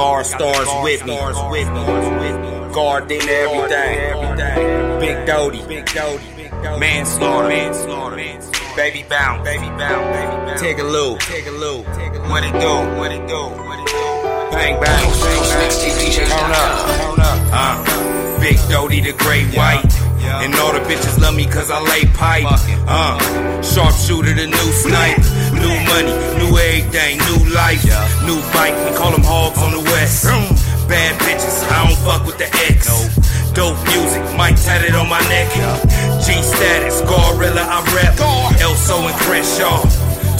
Guard stars with me. Guard in everything. Big Doty. Manslaughter. Manslaughter. Baby bounce. Baby bounce. Take a loop. Take a loop. What it do? What it do? It do? Bang bang. Turn up. Turn up. Uh. Big Doty the great white. And all the bitches love me cause I lay pipe. Uh, sharpshooter, the new snipe. New money, new everything, new life. New bike, we call them hogs on the west. Bad bitches, I don't fuck with the X. Dope music, mic tatted on my neck. G status, Gorilla, I rep. Elso and Crenshaw.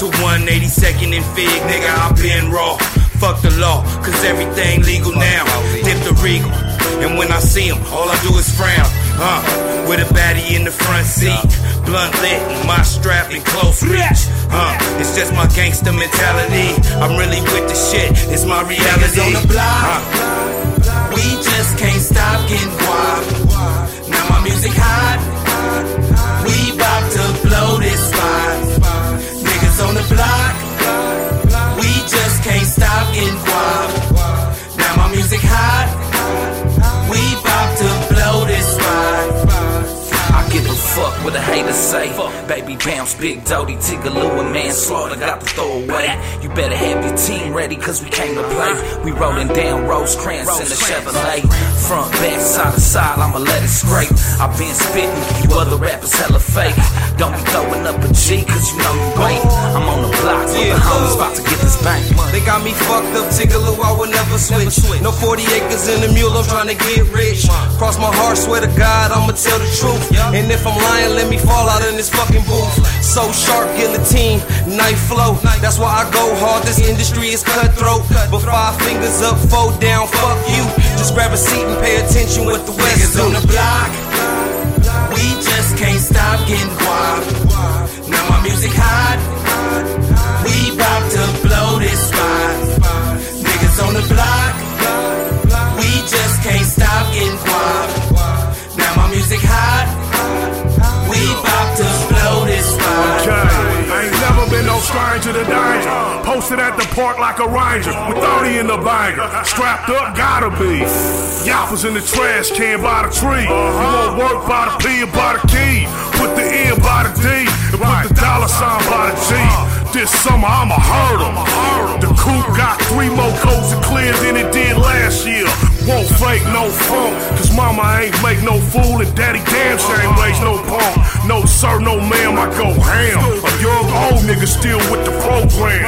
To 182nd and Fig, nigga, I been raw. Fuck the law, cause everything legal now. Dip the regal. And when I see him, all I do is frown. Uh, with a baddie in the front seat. Blunt lit, my strap in close reach. Uh, it's just my gangster mentality. I'm really with the shit, it's my reality. on the block. Uh, We just can't stop getting guap. Now my music hot. The haters say. Baby bounce, big Doty, Tigaloo, and manslaughter got to throw away. You better have your team ready, cause we came to play. We rolling down Rosecrans in the Chevrolet. Front, back, side to side, I'ma let it scrape. I've been spitting, you other rappers hella fake. Don't be throwing up a G, cause you know you ain't. I'm on the block, with Yeah, the homies about to get got me fucked up, Tigaloo, I would never switch. No 40 acres in the mule, I'm trying to get rich. Cross my heart, swear to God, I'ma tell the truth. And if I'm lying, let me fall out in this fucking booth. So sharp, guillotine, knife flow. That's why I go hard, this industry is cutthroat. But five fingers up, four down, fuck you. Just grab a seat and pay attention what the West do. on the block. We just can't stop getting guap. Now my music At the park like a ranger, with 30 in the banger. Strapped up, gotta be. Yappers in the trash can by the tree. You uh-huh. won't work by the P or by the key. Put the N by the D, and put the dollar sign by the G. Uh-huh. This summer I'ma hurt 'em. The coupe got three more coats of clear than it did last year. Won't fake no funk, cause mama ain't make no fool and daddy damn sure ain't uh-huh. raise no punk. No sir, no ma'am, I go ham. A young old nigga still with the program.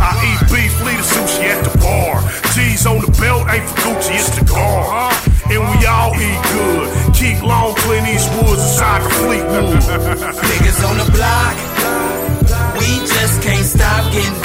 I eat beef, lead a sushi at the bar. G's on the belt, ain't for Gucci, it's the car. And we all eat good. Keep long, Clint Eastwood's inside the Niggas on the block, we just can't stop getting